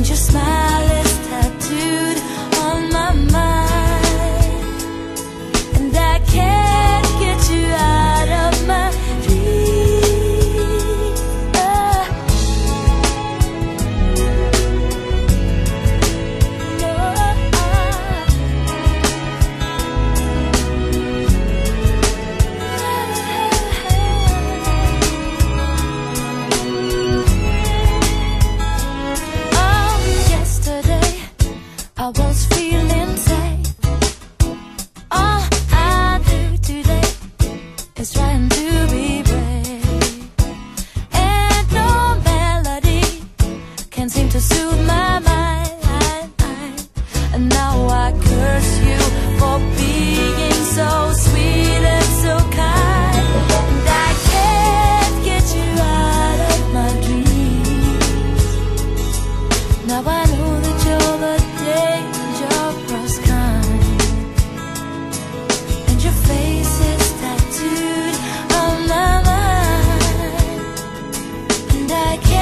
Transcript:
And your smile I can't